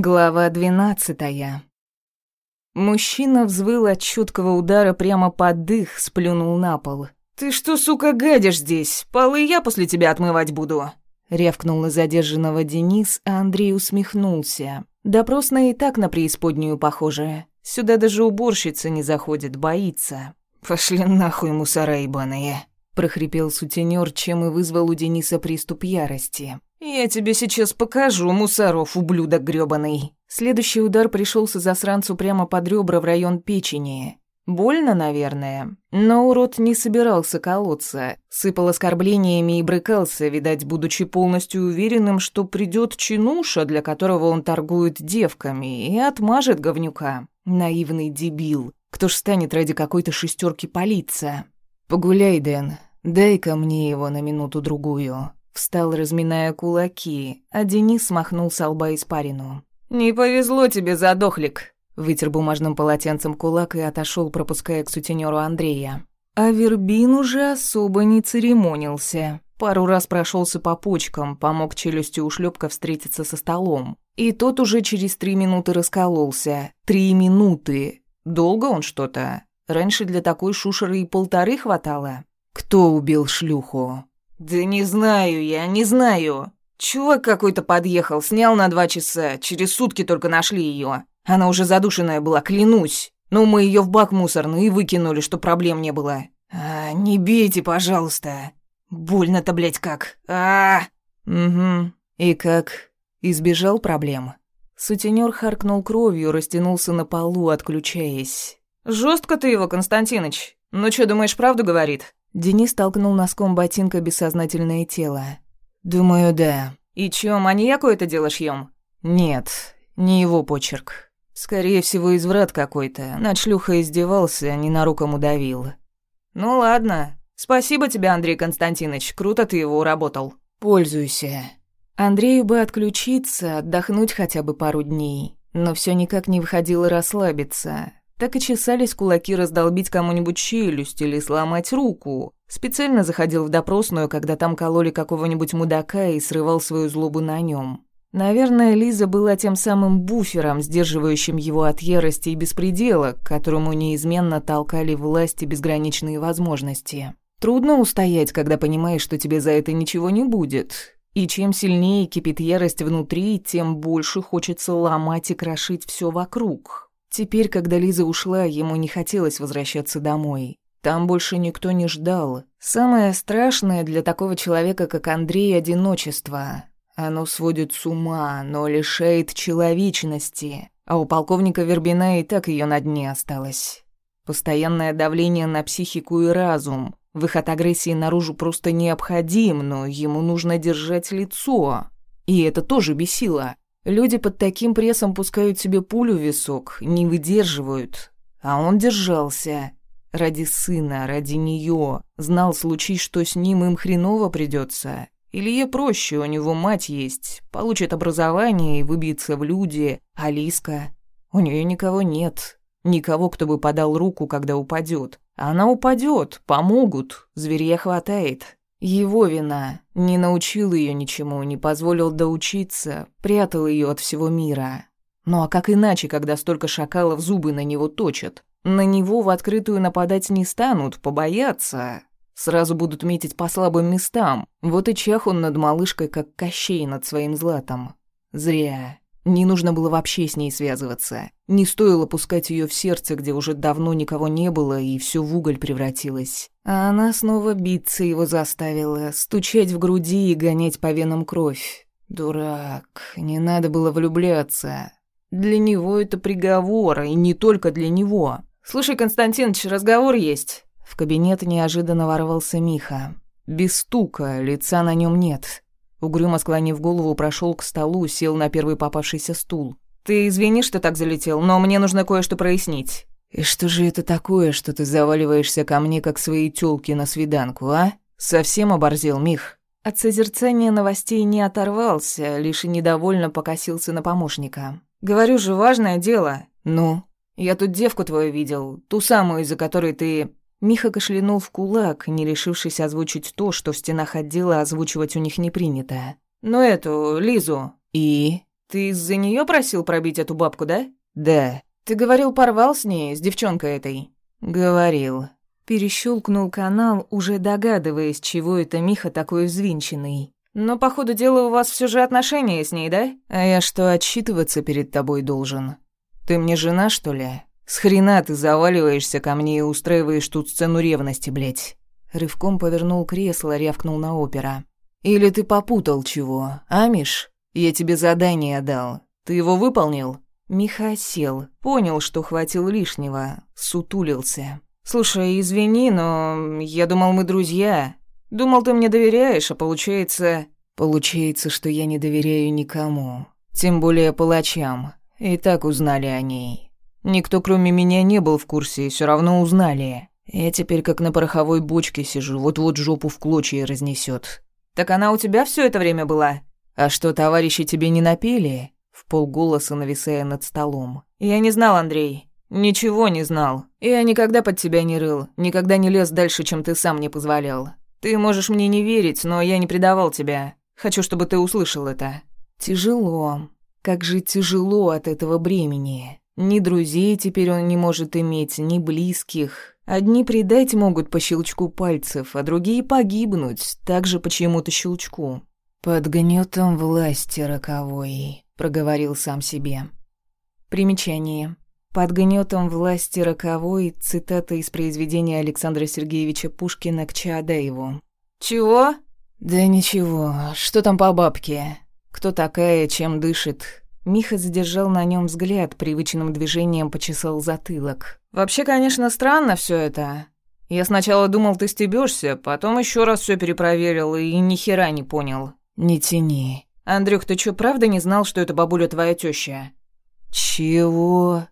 Глава двенадцатая. Мужчина взвыл от чуткого удара прямо под дых, сплюнул на пол. «Ты что, сука, гадишь здесь? Полы я после тебя отмывать буду!» Рявкнул на задержанного Денис, а Андрей усмехнулся. Допросная и так на преисподнюю похожая. Сюда даже уборщица не заходит, боится. «Пошли нахуй, мусора ебаные!» прохрипел сутенёр, чем и вызвал у Дениса приступ ярости. «Я тебе сейчас покажу, мусоров, ублюдок грёбаный!» Следующий удар пришелся засранцу прямо под ребра в район печени. Больно, наверное, но урод не собирался колоться, сыпал оскорблениями и брыкался, видать, будучи полностью уверенным, что придет чинуша, для которого он торгует девками, и отмажет говнюка. Наивный дебил. Кто ж станет ради какой-то шестерки палиться? «Погуляй, Дэн, дай-ка мне его на минуту-другую». Встал, разминая кулаки, а Денис смахнул с лба испарину. «Не повезло тебе, задохлик!» Вытер бумажным полотенцем кулак и отошел, пропуская к сутенеру Андрея. А Вербин уже особо не церемонился. Пару раз прошелся по почкам, помог челюстью ушлепка встретиться со столом. И тот уже через три минуты раскололся. Три минуты. Долго он что-то? Раньше для такой шушеры и полторы хватало. Кто убил шлюху? «Да не знаю я, не знаю. Чувак какой-то подъехал, снял на два часа, через сутки только нашли ее. Она уже задушенная была, клянусь. Но мы ее в бак мусорный и выкинули, что проблем не было. А, не бейте, пожалуйста. Больно-то, блядь, как. А, Угу. И как? Избежал проблем. Сутенер харкнул кровью, растянулся на полу, отключаясь. Жестко ты его, Константиныч. Ну что, думаешь, правду говорит? Денис толкнул носком ботинка бессознательное тело. «Думаю, да». «И чё, маньяку это дело шьём?» «Нет, не его почерк. Скорее всего, изврат какой-то. Над шлюхой издевался, не на руку давил». «Ну ладно. Спасибо тебе, Андрей Константинович. Круто ты его уработал». «Пользуйся». Андрею бы отключиться, отдохнуть хотя бы пару дней. Но всё никак не выходило расслабиться. Так и чесались кулаки раздолбить кому-нибудь челюсть или сломать руку. Специально заходил в допросную, когда там кололи какого-нибудь мудака и срывал свою злобу на нем. Наверное, Лиза была тем самым буфером, сдерживающим его от ярости и беспредела, к которому неизменно толкали власти безграничные возможности. Трудно устоять, когда понимаешь, что тебе за это ничего не будет. И чем сильнее кипит ярость внутри, тем больше хочется ломать и крошить все вокруг. Теперь, когда Лиза ушла, ему не хотелось возвращаться домой. Там больше никто не ждал. Самое страшное для такого человека, как Андрей, — одиночество. Оно сводит с ума, но лишает человечности. А у полковника Вербина и так ее на дне осталось. Постоянное давление на психику и разум. Выход агрессии наружу просто необходим, но ему нужно держать лицо. И это тоже бесило. Люди под таким прессом пускают себе пулю в висок, не выдерживают. А он держался. Ради сына, ради нее. Знал случай, что с ним им хреново придется. Илье проще, у него мать есть. Получит образование и выбьется в люди. Алиска. У нее никого нет. Никого, кто бы подал руку, когда упадет. Она упадет, помогут, зверья хватает. Его вина. Не научил ее ничему, не позволил доучиться, прятал ее от всего мира. Ну а как иначе, когда столько шакалов зубы на него точат? На него в открытую нападать не станут, побоятся. Сразу будут метить по слабым местам. Вот и чах он над малышкой, как Кощей над своим златом. Зря. Не нужно было вообще с ней связываться. Не стоило пускать ее в сердце, где уже давно никого не было, и все в уголь превратилось. А она снова биться его заставила, стучать в груди и гонять по венам кровь. Дурак, не надо было влюбляться. Для него это приговор, и не только для него. «Слушай, Константинович, разговор есть». В кабинет неожиданно ворвался Миха. Без стука, лица на нем нет. Угрюмо склонив голову, прошел к столу, сел на первый попавшийся стул. «Ты извини, что так залетел, но мне нужно кое-что прояснить». «И что же это такое, что ты заваливаешься ко мне, как свои тёлки на свиданку, а? Совсем оборзел, Мих?» От созерцания новостей не оторвался, лишь и недовольно покосился на помощника. «Говорю же, важное дело. Ну? Я тут девку твою видел, ту самую, из-за которой ты...» Миха кашлянул в кулак, не решившись озвучить то, что в стенах отдела озвучивать у них не принято. «Ну эту, Лизу». «И?» Ты из-за нее просил пробить эту бабку, да? Да. Ты говорил, порвал с ней, с девчонкой этой. Говорил. Перещелкнул канал, уже догадываясь, чего это Миха такой взвинченный. Но, по ходу дела, у вас все же отношения с ней, да? А я что, отчитываться перед тобой должен? Ты мне жена, что ли? С хрена ты заваливаешься ко мне и устраиваешь тут сцену ревности, блядь. Рывком повернул кресло, рявкнул на опера. Или ты попутал чего, а, Миш? Я тебе задание дал. Ты его выполнил? Миха сел, понял, что хватил лишнего, сутулился. «Слушай, извини, но я думал, мы друзья. Думал, ты мне доверяешь, а получается...» «Получается, что я не доверяю никому. Тем более палачам. И так узнали о ней. Никто, кроме меня, не был в курсе, и все равно узнали. Я теперь как на пороховой бочке сижу, вот-вот жопу в клочья разнесет. «Так она у тебя все это время была?» «А что, товарищи тебе не напели?» В полголоса нависая над столом. «Я не знал, Андрей. «Ничего не знал. Я никогда под тебя не рыл, никогда не лез дальше, чем ты сам мне позволял. Ты можешь мне не верить, но я не предавал тебя. Хочу, чтобы ты услышал это». «Тяжело. Как же тяжело от этого бремени. Ни друзей теперь он не может иметь, ни близких. Одни предать могут по щелчку пальцев, а другие погибнуть, также по чьему-то щелчку». «Под гнетом власти роковой», — проговорил сам себе. Примечание. Под гнетом власти роковой цитата из произведения Александра Сергеевича Пушкина к Чаадаеву. «Чего?» «Да ничего. Что там по бабке? Кто такая, чем дышит?» Миха задержал на нем взгляд, привычным движением почесал затылок. «Вообще, конечно, странно все это. Я сначала думал, ты стебешься, потом еще раз все перепроверил и ни хера не понял». «Не тяни». «Андрюх, ты что, правда не знал, что это бабуля твоя теща? «Чего?»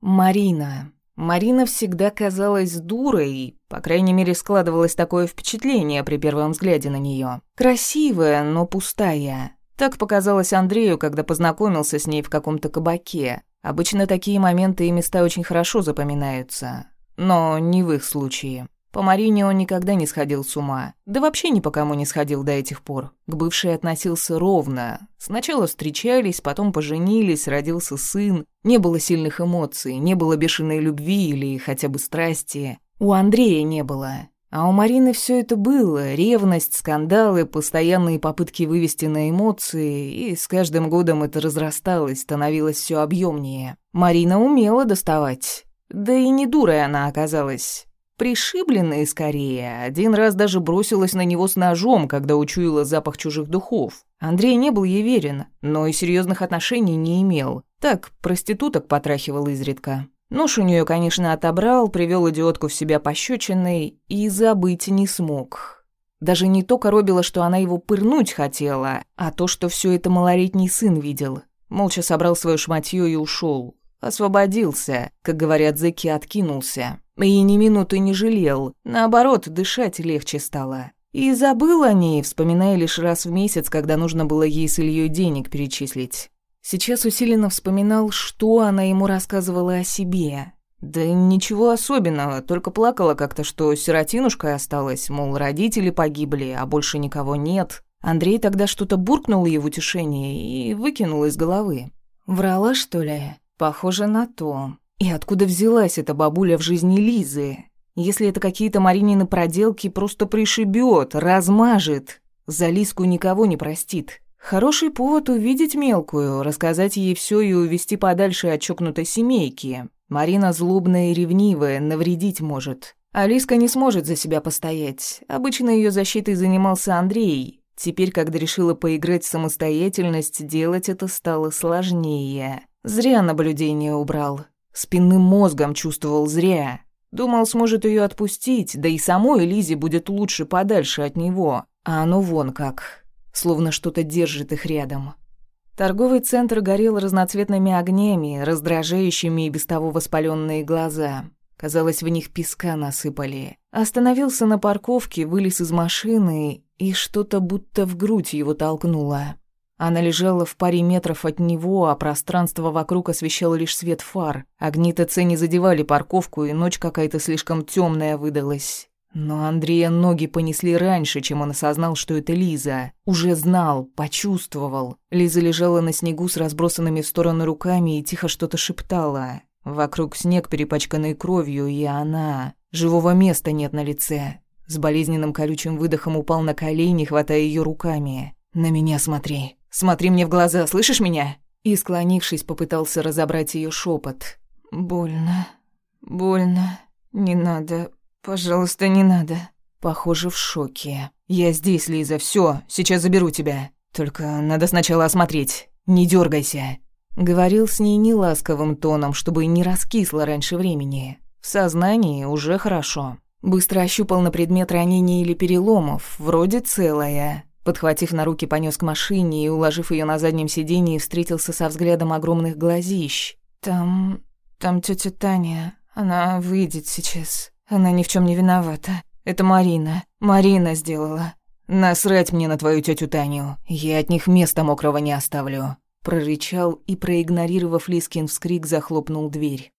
Марина. Марина всегда казалась дурой, по крайней мере, складывалось такое впечатление при первом взгляде на нее. Красивая, но пустая. Так показалось Андрею, когда познакомился с ней в каком-то кабаке. Обычно такие моменты и места очень хорошо запоминаются. Но не в их случае. По Марине он никогда не сходил с ума. Да вообще ни по кому не сходил до этих пор. К бывшей относился ровно. Сначала встречались, потом поженились, родился сын. Не было сильных эмоций, не было бешеной любви или хотя бы страсти. У Андрея не было. А у Марины все это было. Ревность, скандалы, постоянные попытки вывести на эмоции. И с каждым годом это разрасталось, становилось все объемнее. Марина умела доставать. Да и не дурой она оказалась. Пришибленная скорее, один раз даже бросилась на него с ножом, когда учуяла запах чужих духов. Андрей не был ей верен, но и серьезных отношений не имел. Так, проституток потрахивал изредка. Нож у нее, конечно, отобрал, привел идиотку в себя пощечиной и забыть не смог. Даже не то коробило, что она его пырнуть хотела, а то, что все это малолетний сын видел. Молча собрал свое шматье и ушел. Освободился, как говорят зэки, откинулся. И ни минуты не жалел, наоборот, дышать легче стало. И забыл о ней, вспоминая лишь раз в месяц, когда нужно было ей с Ильей денег перечислить. Сейчас усиленно вспоминал, что она ему рассказывала о себе. Да ничего особенного, только плакала как-то, что сиротинушкой осталась, мол, родители погибли, а больше никого нет. Андрей тогда что-то буркнул ей в утешение и выкинул из головы. Врала, что ли? Похоже на то. И откуда взялась эта бабуля в жизни Лизы? Если это какие-то Маринины проделки, просто пришибет, размажет. За Лизку никого не простит. Хороший повод увидеть мелкую, рассказать ей все и увести подальше от чокнутой семейки. Марина злобная и ревнивая, навредить может. Алиска не сможет за себя постоять. Обычно ее защитой занимался Андрей. Теперь, когда решила поиграть в самостоятельность, делать это стало сложнее. Зря наблюдение убрал. Спинным мозгом чувствовал зря. Думал, сможет ее отпустить, да и самой Лизе будет лучше подальше от него. А оно вон как. Словно что-то держит их рядом. Торговый центр горел разноцветными огнями, раздражающими и без того воспаленные глаза. Казалось, в них песка насыпали. Остановился на парковке, вылез из машины, и что-то будто в грудь его толкнуло. Она лежала в паре метров от него, а пространство вокруг освещало лишь свет фар. Огни ТЦ не задевали парковку, и ночь какая-то слишком темная выдалась. Но Андрея ноги понесли раньше, чем он осознал, что это Лиза. Уже знал, почувствовал. Лиза лежала на снегу с разбросанными в стороны руками и тихо что-то шептала. Вокруг снег, перепачканный кровью, и она... Живого места нет на лице. С болезненным колючим выдохом упал на колени, хватая ее руками. «На меня смотри. Смотри мне в глаза, слышишь меня?» И, склонившись, попытался разобрать ее шепот. «Больно. Больно. Не надо. Пожалуйста, не надо». Похоже, в шоке. «Я здесь, Лиза, все. Сейчас заберу тебя. Только надо сначала осмотреть. Не дергайся. Говорил с ней неласковым тоном, чтобы не раскисло раньше времени. В сознании уже хорошо. Быстро ощупал на предмет ранений или переломов, вроде целая. Подхватив на руки, понёс к машине и, уложив её на заднем сиденье, встретился со взглядом огромных глазищ. «Там... там тётя Таня. Она выйдет сейчас. Она ни в чём не виновата. Это Марина. Марина сделала. Насрать мне на твою тётю Таню. Я от них места мокрого не оставлю». Прорычал и, проигнорировав Лискин вскрик, захлопнул дверь.